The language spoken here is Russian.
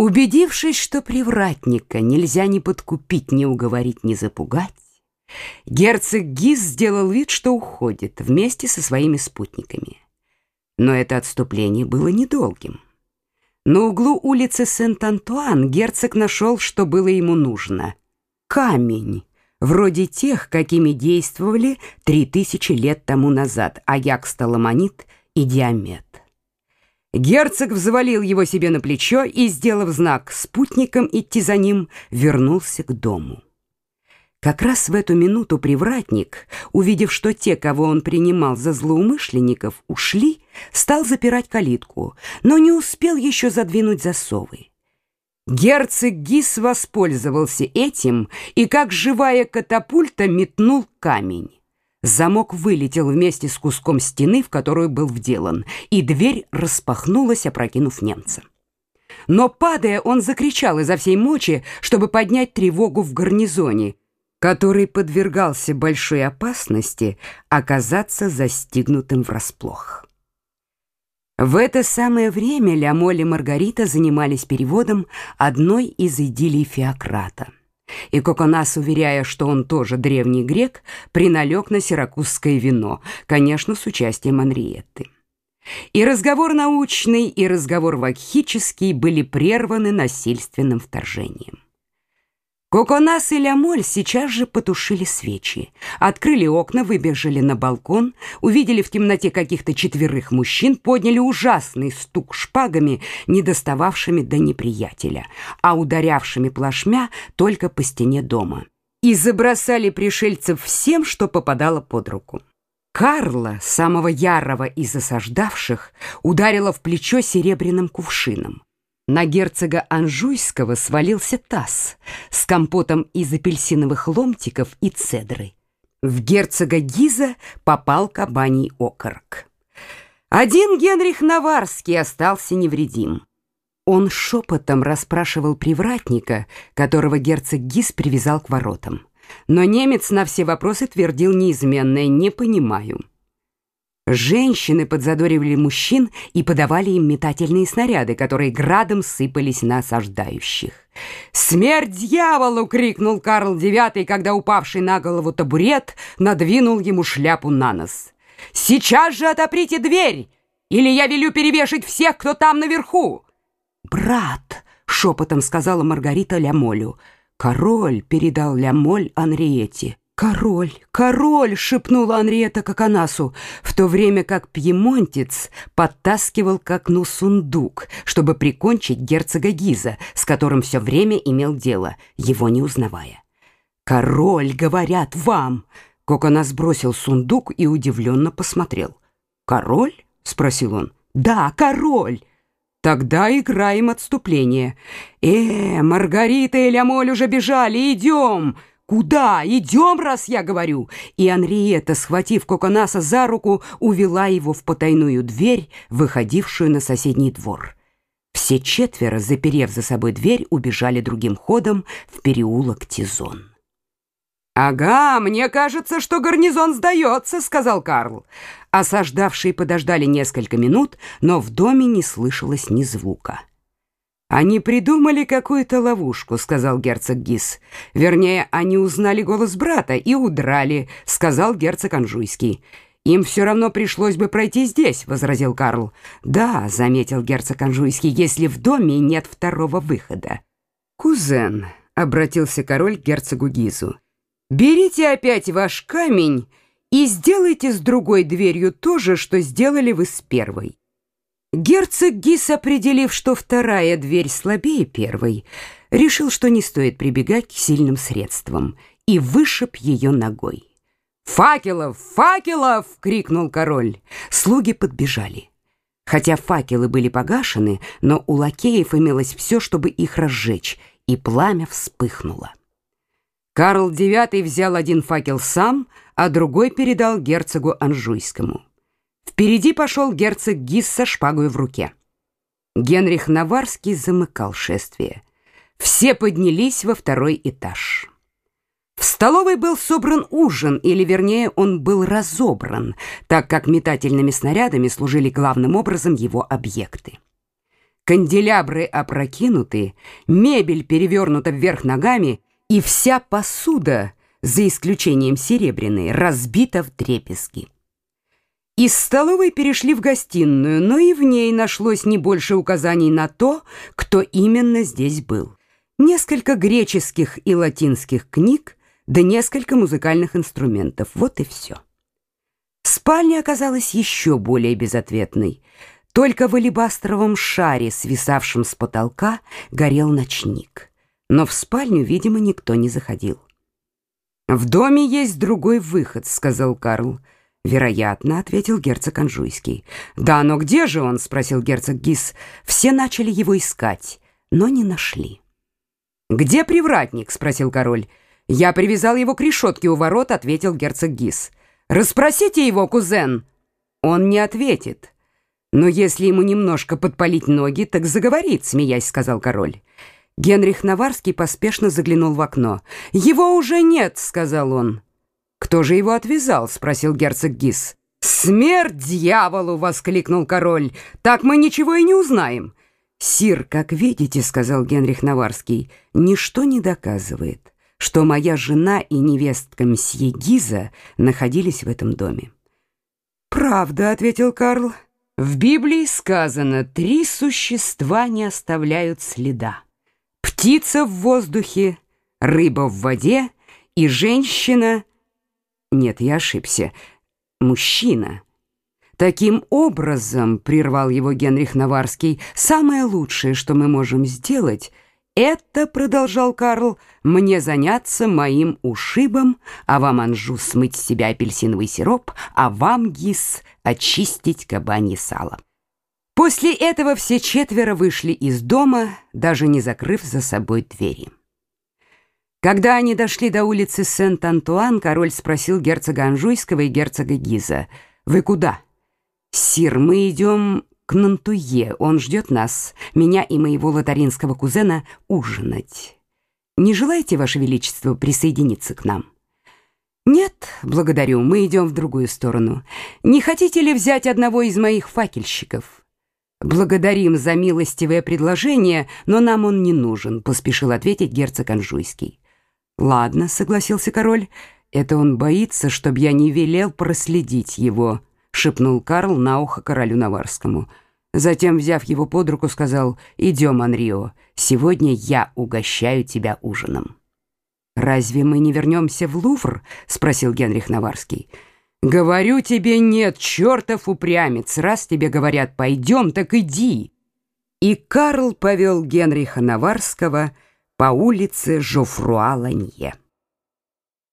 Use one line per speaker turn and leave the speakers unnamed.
Убедившись, что привратника нельзя ни подкупить, ни уговорить, ни запугать, герцог Гиз сделал вид, что уходит вместе со своими спутниками. Но это отступление было недолгим. На углу улицы Сент-Антуан герцог нашел, что было ему нужно. Камень, вроде тех, какими действовали три тысячи лет тому назад Аякс Таламонит и Диамет. Герцог взвалил его себе на плечо и, сделав знак спутникам идти за ним, вернулся к дому. Как раз в эту минуту привратник, увидев, что те, кого он принимал за злоумышленников, ушли, стал запирать калитку, но не успел еще задвинуть засовы. Герцог Гис воспользовался этим и, как живая катапульта, метнул камень. Замок вылетел вместе с куском стены, в которую был вделан, и дверь распахнулась, опрокинув немца. Но, падая, он закричал изо всей мочи, чтобы поднять тревогу в гарнизоне, который подвергался большой опасности оказаться застигнутым врасплох. В это самое время Лямоль и Маргарита занимались переводом одной из идиллий Феократа — и Коконас, уверяя, что он тоже древний грек, приналег на сиракузское вино, конечно, с участием Анриетты. И разговор научный, и разговор вакхический были прерваны насильственным вторжением. Коконас и Лямоль сейчас же потушили свечи, открыли окна, выбежали на балкон, увидели в темноте каких-то четверых мужчин, подняли ужасный стук шпагами, не достававшими до неприятеля, а ударявшими плашмя только по стене дома, и забросали пришельцев всем, что попадало под руку. Карла, самого ярого из осаждавших, ударила в плечо серебряным кувшином. На герцога Анжуйского свалился таз с компотом из апельсиновых ломтиков и цедры. В герцога Гиза попал кабаний окорок. Один Генрих Наварский остался невредим. Он шепотом расспрашивал привратника, которого герцог Гиз привязал к воротам. Но немец на все вопросы твердил неизменное «не понимаю». Женщины подзадоривали мужчин и подавали им метательные снаряды, которые градом сыпались на осаждающих. «Смерть дьяволу!» — крикнул Карл IX, когда упавший на голову табурет надвинул ему шляпу на нос. «Сейчас же отоприте дверь, или я велю перевешать всех, кто там наверху!» «Брат!» — шепотом сказала Маргарита Лямолю. Король передал Лямоль Анриете. «Король! Король!» — шепнула Анриета Коконасу, в то время как пьемонтец подтаскивал к окну сундук, чтобы прикончить герцога Гиза, с которым все время имел дело, его не узнавая. «Король, говорят, вам!» Коконас бросил сундук и удивленно посмотрел. «Король?» — спросил он. «Да, король!» Тогда играем отступление. Э, Маргарита и Лямоль уже бежали, идем!» «Куда? Идем, раз я говорю!» И Анриета, схватив Коконаса за руку, увела его в потайную дверь, выходившую на соседний двор. Все четверо, заперев за собой дверь, убежали другим ходом в переулок Тизон. «Ага, мне кажется, что гарнизон сдается», — сказал Карл. Осаждавшие подождали несколько минут, но в доме не слышалось ни звука. «Они придумали какую-то ловушку», — сказал герцог Гис. «Вернее, они узнали голос брата и удрали», — сказал герцог Анжуйский. «Им все равно пришлось бы пройти здесь», — возразил Карл. «Да», — заметил герцог Анжуйский, «если в доме нет второго выхода». «Кузен», — обратился король к герцогу Гизу, «берите опять ваш камень и сделайте с другой дверью то же, что сделали вы с первой». Герцог Гис, определив, что вторая дверь слабее первой, решил, что не стоит прибегать к сильным средствам, и вышиб ее ногой. «Факелов! Факелов!» — крикнул король. Слуги подбежали. Хотя факелы были погашены, но у лакеев имелось все, чтобы их разжечь, и пламя вспыхнуло. Карл IX взял один факел сам, а другой передал герцогу Анжуйскому. Впереди пошел герцог Гис со шпагой в руке. Генрих Наварский замыкал шествие. Все поднялись во второй этаж. В столовой был собран ужин, или, вернее, он был разобран, так как метательными снарядами служили главным образом его объекты. Канделябры опрокинуты, мебель перевернута вверх ногами, и вся посуда, за исключением серебряной, разбита в дребезги. Из столовой перешли в гостиную, но и в ней нашлось не больше указаний на то, кто именно здесь был. Несколько греческих и латинских книг, да несколько музыкальных инструментов. Вот и все. Спальня оказалась еще более безответной. Только в алебастровом шаре, свисавшем с потолка, горел ночник. Но в спальню, видимо, никто не заходил. «В доме есть другой выход», — сказал Карл. «Вероятно», — ответил герцог Анжуйский. «Да, но где же он?» — спросил герцог Гис. Все начали его искать, но не нашли. «Где привратник?» — спросил король. «Я привязал его к решетке у ворот», — ответил герцог Гис. «Расспросите его, кузен!» «Он не ответит». «Но если ему немножко подпалить ноги, так заговорит», — смеясь сказал король. Генрих Наварский поспешно заглянул в окно. «Его уже нет», — сказал он. «Кто же его отвязал?» — спросил герцог Гис. «Смерть дьяволу!» — воскликнул король. «Так мы ничего и не узнаем». «Сир, как видите, — сказал Генрих Наварский, — ничто не доказывает, что моя жена и невестка мсье Гиза находились в этом доме». «Правда», — ответил Карл. «В Библии сказано, три существа не оставляют следа. Птица в воздухе, рыба в воде и женщина... Нет, я ошибся. Мужчина». Таким образом, прервал его Генрих Наварский, самое лучшее, что мы можем сделать, это, продолжал Карл, мне заняться моим ушибом, а вам, Анжу, смыть с себя апельсиновый сироп, а вам, Гис, очистить кабанье сало. После этого все четверо вышли из дома, даже не закрыв за собой двери. Когда они дошли до улицы Сент-Антуан, король спросил герцога Анжуйского и герцога Гиза, «Вы куда?» «Сир, мы идем к Нантуе. Он ждет нас, меня и моего лотаринского кузена, ужинать. Не желаете, Ваше Величество, присоединиться к нам?» «Нет, благодарю, мы идем в другую сторону. Не хотите ли взять одного из моих факельщиков?» «Благодарим за милостивое предложение, но нам он не нужен», — поспешил ответить герцог Анжуйский. «Ладно», — согласился король, — «это он боится, чтобы я не велел проследить его». — шепнул Карл на ухо королю Наварскому. Затем, взяв его под руку, сказал, «Идем, Анрио, сегодня я угощаю тебя ужином». «Разве мы не вернемся в Лувр?» — спросил Генрих Наварский. «Говорю тебе нет, чертов упрямец, раз тебе говорят «пойдем», так иди». И Карл повел Генриха Наварского по улице Жофруа-Ланье.